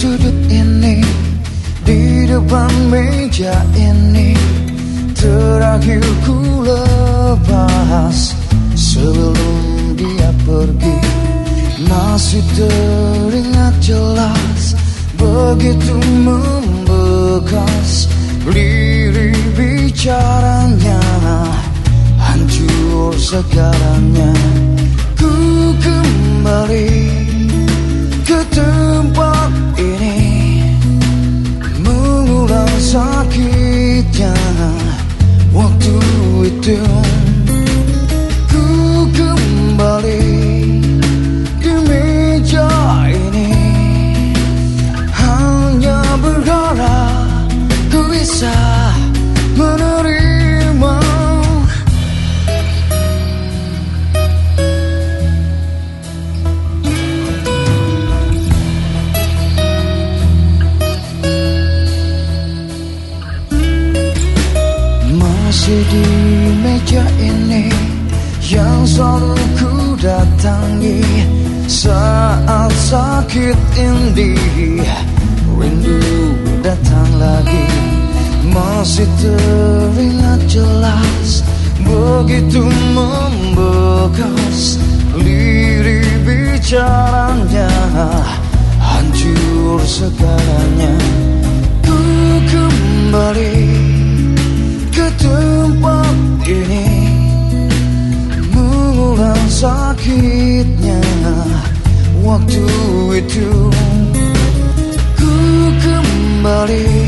sudut ini Di depan meja ini Terakhir ku lepas Sebelum dia pergi. Masih teringat jelas Begitu membekas Lirik bicaranya Hancur segalanya. Ku kembali ke tempat itu Masih di meja ini Yang selalu ku datangi. Saat sakit ini Rindu datang lagi. Masih teringat jelas Begitu membekas Lirik bicaranya. Hancur segalanya. Ku kembali ke tempat ini Mengulang sakitnya waktu itu. Ku kembali